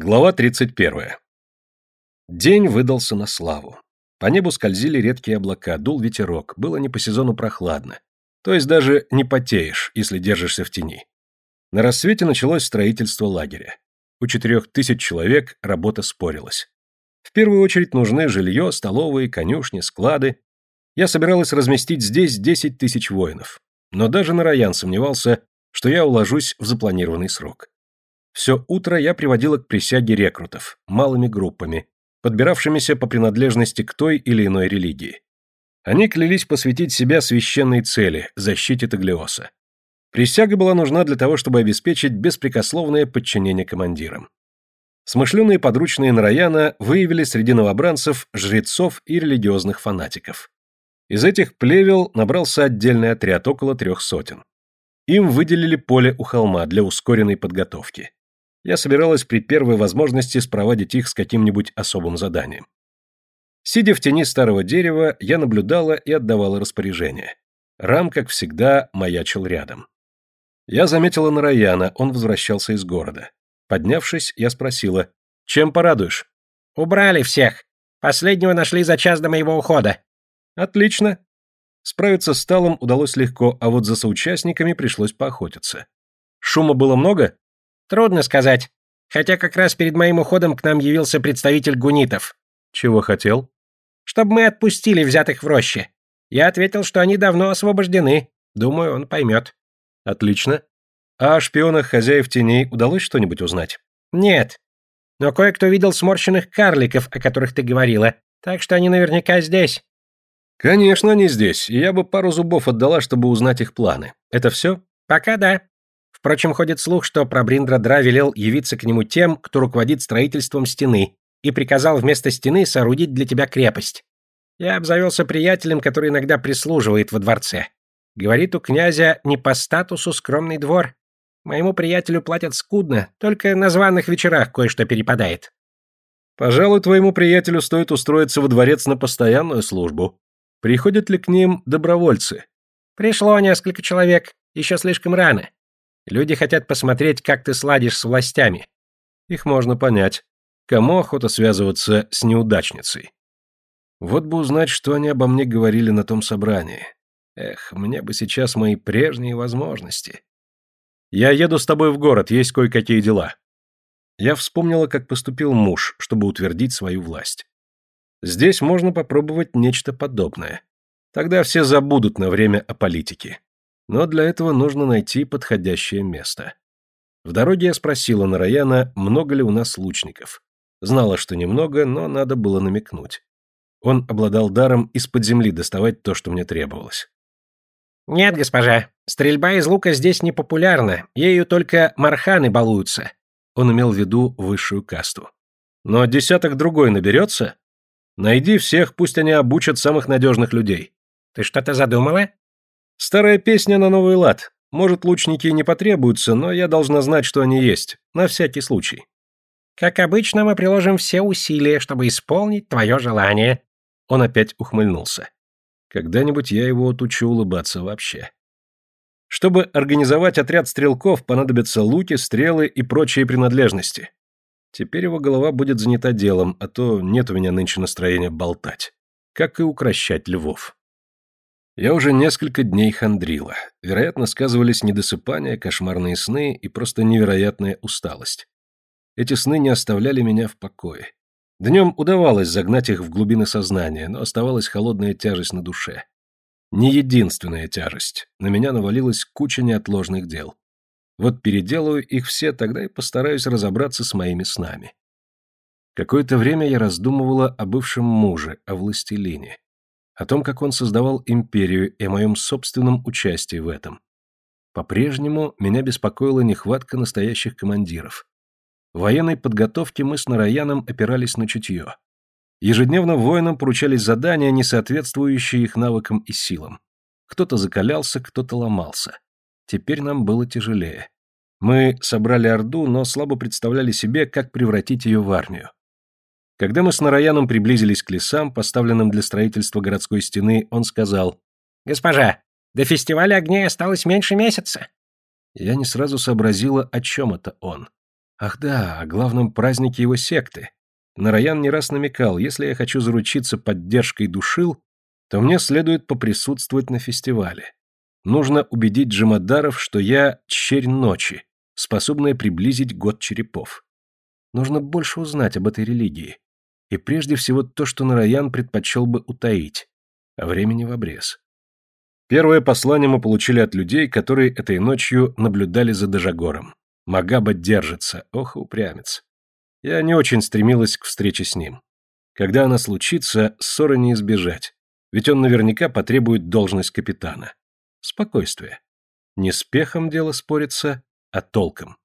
Глава 31. День выдался на славу. По небу скользили редкие облака, дул ветерок, было не по сезону прохладно. То есть даже не потеешь, если держишься в тени. На рассвете началось строительство лагеря. У четырех тысяч человек работа спорилась. В первую очередь нужны жилье, столовые, конюшни, склады. Я собиралась разместить здесь 10 тысяч воинов. Но даже Нараян сомневался, что я уложусь в запланированный срок. Все утро я приводила к присяге рекрутов, малыми группами, подбиравшимися по принадлежности к той или иной религии. Они клялись посвятить себя священной цели – защите Таглиоса. Присяга была нужна для того, чтобы обеспечить беспрекословное подчинение командирам. Смышленые подручные Нараяна выявили среди новобранцев жрецов и религиозных фанатиков. Из этих плевел набрался отдельный отряд, около трех сотен. Им выделили поле у холма для ускоренной подготовки я собиралась при первой возможности спровадить их с каким-нибудь особым заданием. Сидя в тени старого дерева, я наблюдала и отдавала распоряжение. Рам, как всегда, маячил рядом. Я заметила Нараяна, он возвращался из города. Поднявшись, я спросила, «Чем порадуешь?» «Убрали всех. Последнего нашли за час до моего ухода». «Отлично». Справиться с Талом удалось легко, а вот за соучастниками пришлось поохотиться. Шума было много? Трудно сказать. Хотя как раз перед моим уходом к нам явился представитель гунитов. Чего хотел? Чтобы мы отпустили взятых в роще. Я ответил, что они давно освобождены. Думаю, он поймет. Отлично. А о шпионах хозяев теней удалось что-нибудь узнать? Нет. Но кое-кто видел сморщенных карликов, о которых ты говорила. Так что они наверняка здесь. Конечно, они здесь, и я бы пару зубов отдала, чтобы узнать их планы. Это все? Пока да. Впрочем, ходит слух, что Прабриндра-Дра велел явиться к нему тем, кто руководит строительством стены, и приказал вместо стены соорудить для тебя крепость. Я обзавелся приятелем, который иногда прислуживает во дворце. Говорит, у князя не по статусу скромный двор. Моему приятелю платят скудно, только на званых вечерах кое-что перепадает. Пожалуй, твоему приятелю стоит устроиться во дворец на постоянную службу. Приходят ли к ним добровольцы? Пришло несколько человек, еще слишком рано. Люди хотят посмотреть, как ты сладишь с властями. Их можно понять. Кому охота связываться с неудачницей? Вот бы узнать, что они обо мне говорили на том собрании. Эх, мне бы сейчас мои прежние возможности. Я еду с тобой в город, есть кое-какие дела. Я вспомнила, как поступил муж, чтобы утвердить свою власть. Здесь можно попробовать нечто подобное. Тогда все забудут на время о политике. Но для этого нужно найти подходящее место. В дороге я спросила Нараяна, много ли у нас лучников. Знала, что немного, но надо было намекнуть. Он обладал даром из-под земли доставать то, что мне требовалось. «Нет, госпожа, стрельба из лука здесь не популярна, ею только марханы балуются». Он имел в виду высшую касту. «Но десяток другой наберется? Найди всех, пусть они обучат самых надежных людей». «Ты что-то задумала?» Старая песня на новый лад. Может, лучники не потребуются, но я должна знать, что они есть. На всякий случай. Как обычно, мы приложим все усилия, чтобы исполнить твое желание. Он опять ухмыльнулся. Когда-нибудь я его отучу улыбаться вообще. Чтобы организовать отряд стрелков, понадобятся луки, стрелы и прочие принадлежности. Теперь его голова будет занята делом, а то нет у меня нынче настроения болтать. Как и укращать львов. Я уже несколько дней хандрила. Вероятно, сказывались недосыпание, кошмарные сны и просто невероятная усталость. Эти сны не оставляли меня в покое. Днем удавалось загнать их в глубины сознания, но оставалась холодная тяжесть на душе. Не единственная тяжесть. На меня навалилась куча неотложных дел. Вот переделаю их все, тогда и постараюсь разобраться с моими снами. Какое-то время я раздумывала о бывшем муже, о властелине о том, как он создавал империю и о моем собственном участии в этом. По-прежнему меня беспокоила нехватка настоящих командиров. В военной подготовке мы с Нараяном опирались на чутье. Ежедневно воинам поручались задания, не соответствующие их навыкам и силам. Кто-то закалялся, кто-то ломался. Теперь нам было тяжелее. Мы собрали Орду, но слабо представляли себе, как превратить ее в армию. Когда мы с Нараяном приблизились к лесам, поставленным для строительства городской стены, он сказал, «Госпожа, до фестиваля огней осталось меньше месяца». Я не сразу сообразила, о чем это он. Ах да, о главном празднике его секты. Нараян не раз намекал, если я хочу заручиться поддержкой душил, то мне следует поприсутствовать на фестивале. Нужно убедить Джамадаров, что я черь ночи, способная приблизить год черепов. Нужно больше узнать об этой религии. И прежде всего то, что Нараян предпочел бы утаить. А времени в обрез. Первое послание мы получили от людей, которые этой ночью наблюдали за Дежагором. Магаба держится, ох, упрямец. Я не очень стремилась к встрече с ним. Когда она случится, ссоры не избежать, ведь он наверняка потребует должность капитана. Спокойствие. Не с пехом дело спорится, а толком.